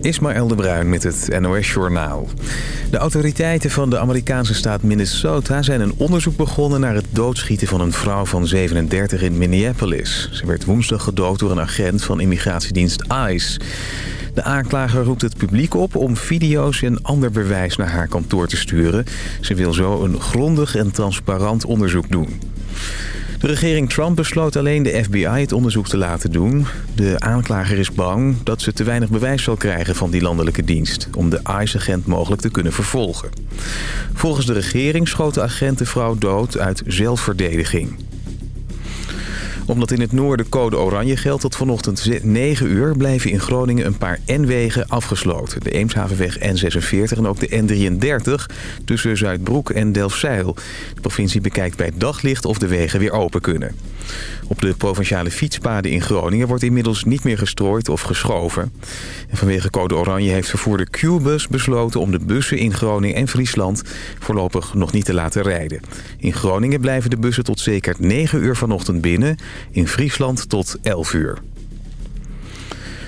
Ismaël de Bruin met het NOS Journaal. De autoriteiten van de Amerikaanse staat Minnesota zijn een onderzoek begonnen... naar het doodschieten van een vrouw van 37 in Minneapolis. Ze werd woensdag gedood door een agent van immigratiedienst ICE. De aanklager roept het publiek op om video's en ander bewijs naar haar kantoor te sturen. Ze wil zo een grondig en transparant onderzoek doen. De regering Trump besloot alleen de FBI het onderzoek te laten doen. De aanklager is bang dat ze te weinig bewijs zal krijgen van die landelijke dienst... om de ICE-agent mogelijk te kunnen vervolgen. Volgens de regering schoot de agent de vrouw dood uit zelfverdediging omdat in het noorden code oranje geldt tot vanochtend 9 uur... blijven in Groningen een paar N-wegen afgesloten. De Eemshavenweg N46 en ook de N33 tussen Zuidbroek en Delfzijl. De provincie bekijkt bij daglicht of de wegen weer open kunnen. Op de provinciale fietspaden in Groningen wordt inmiddels niet meer gestrooid of geschoven. En vanwege code oranje heeft vervoerder Q-bus besloten om de bussen in Groningen en Friesland voorlopig nog niet te laten rijden. In Groningen blijven de bussen tot zeker 9 uur vanochtend binnen, in Friesland tot 11 uur.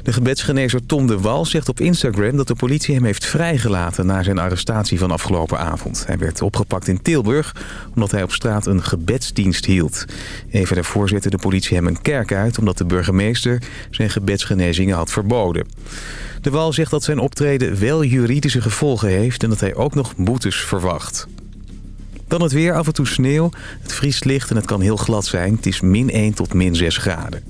De gebedsgenezer Tom de Wal zegt op Instagram dat de politie hem heeft vrijgelaten na zijn arrestatie van afgelopen avond. Hij werd opgepakt in Tilburg omdat hij op straat een gebedsdienst hield. Even daarvoor zette de politie hem een kerk uit omdat de burgemeester zijn gebedsgenezingen had verboden. De Wal zegt dat zijn optreden wel juridische gevolgen heeft en dat hij ook nog boetes verwacht. Dan het weer, af en toe sneeuw. Het vriest licht en het kan heel glad zijn. Het is min 1 tot min 6 graden.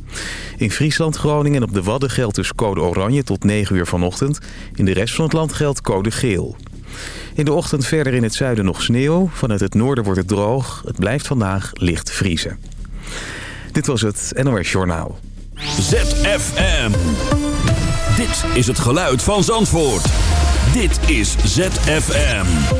In Friesland, Groningen en op de Wadden geldt dus code oranje tot 9 uur vanochtend. In de rest van het land geldt code geel. In de ochtend verder in het zuiden nog sneeuw. Vanuit het noorden wordt het droog. Het blijft vandaag licht vriezen. Dit was het NOS Journaal. ZFM. Dit is het geluid van Zandvoort. Dit is ZFM.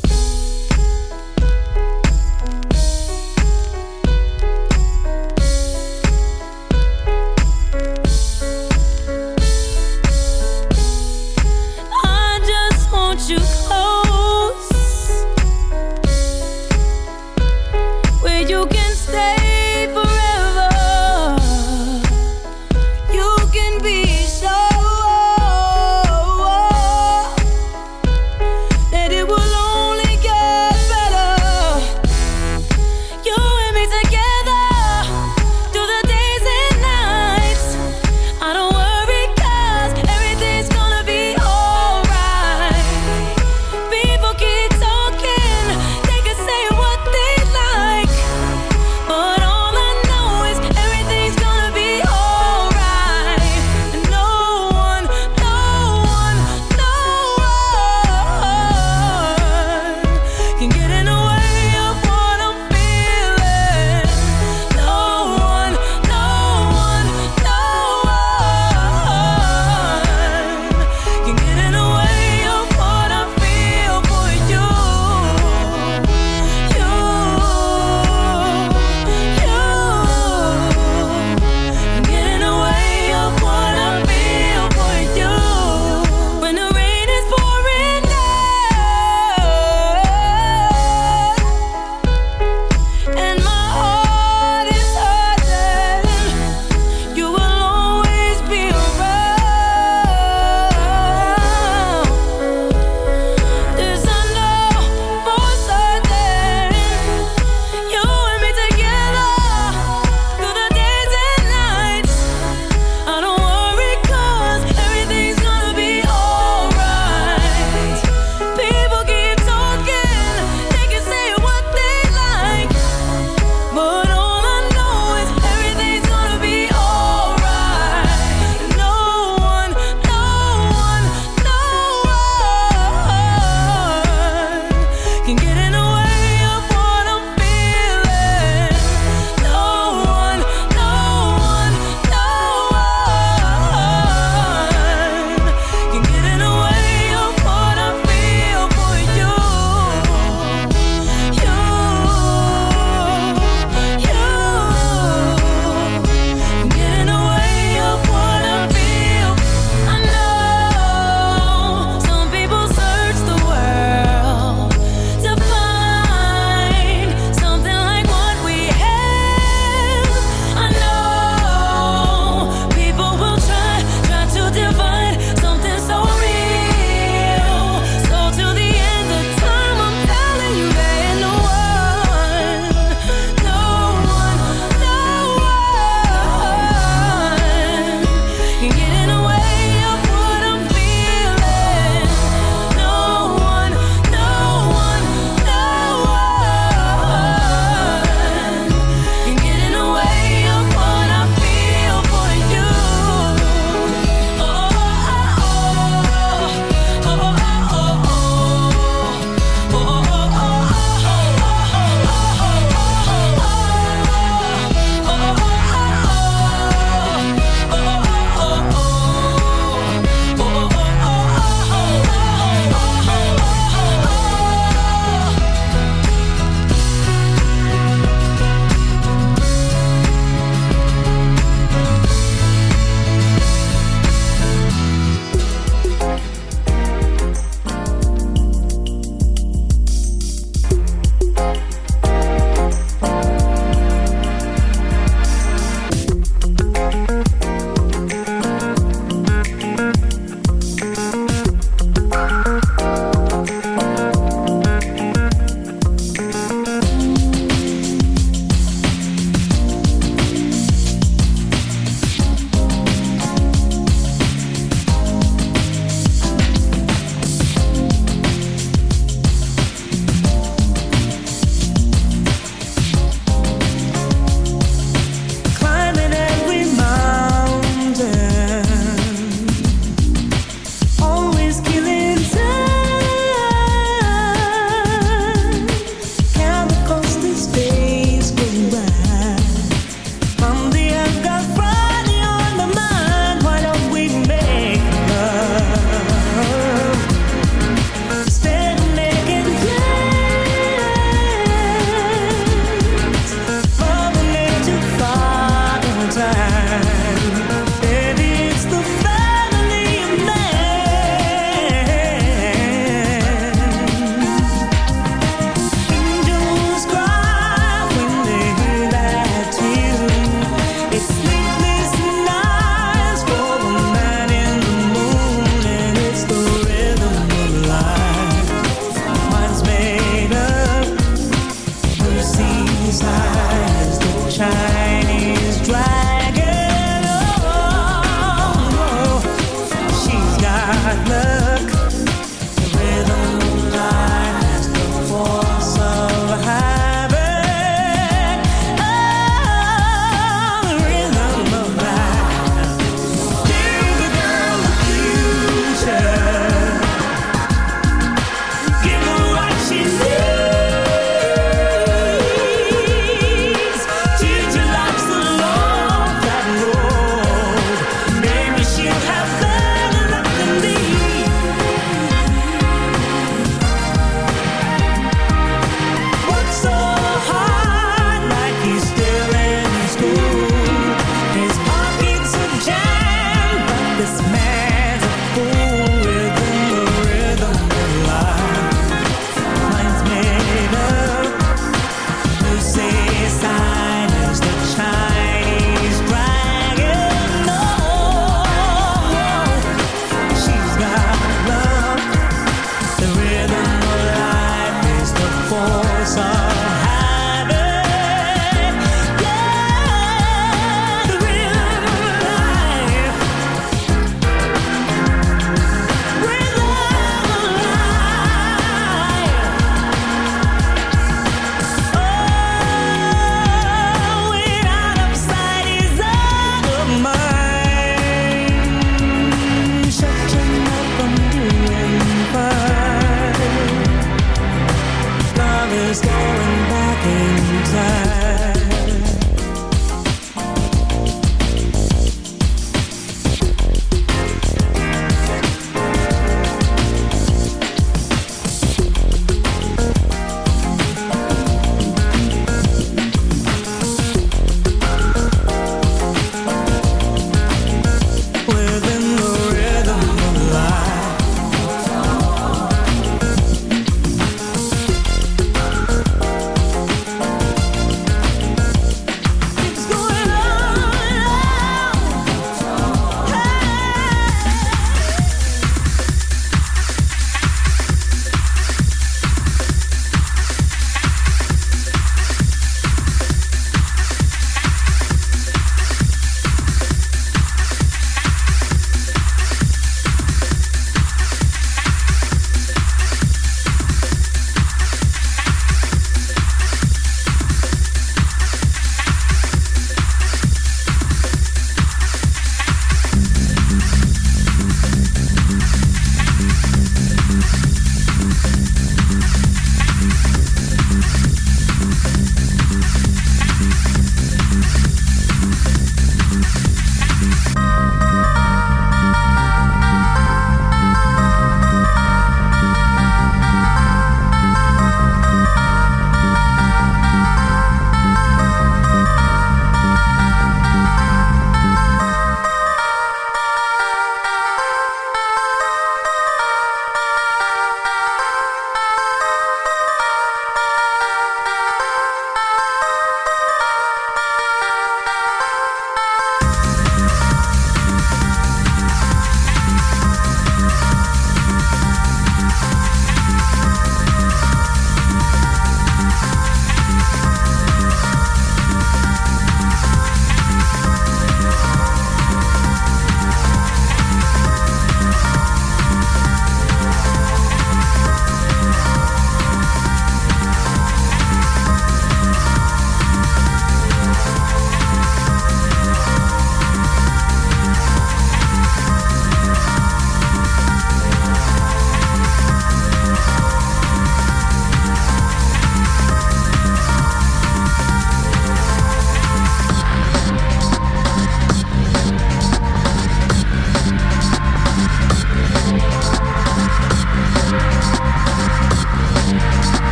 I love.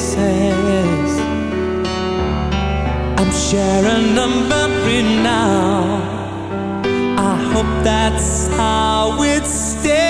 places. I'm sharing a memory now. I hope that's how it stays.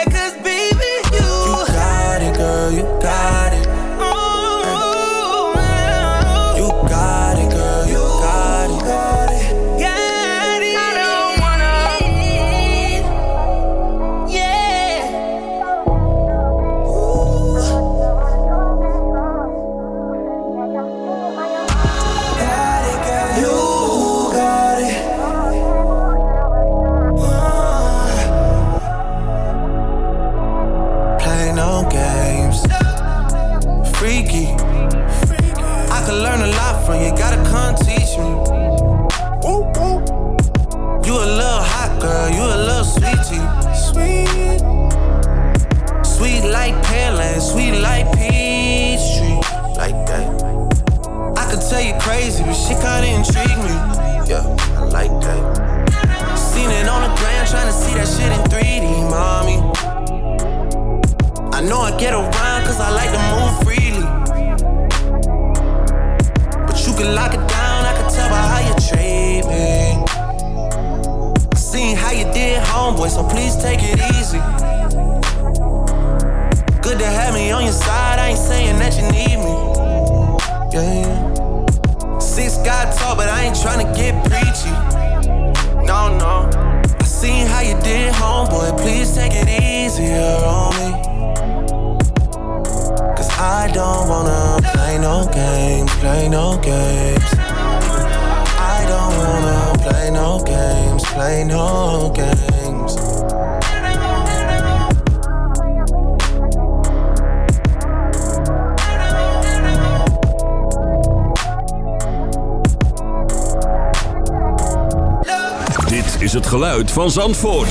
van Zandvoort.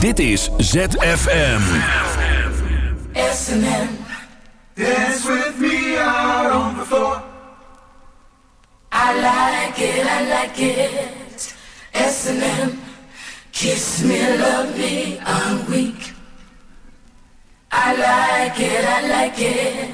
Dit is ZFM. SNM. Dance with me out on the floor. I like it, I like it. SNM. Kiss me, love me, I'm weak. I like it, I like it.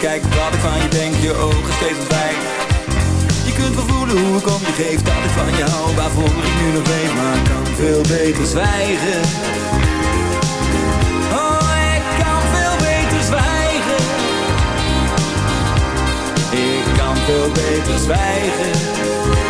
bekijk, wat ik van je denk, je ogen steeds ontwijken. Je kunt wel voelen hoe ik om je geef Dat ik van je hou, waarvoor ik nu nog leef Maar ik kan veel beter zwijgen. Oh, ik kan veel beter zwijgen. Ik kan veel beter zwijgen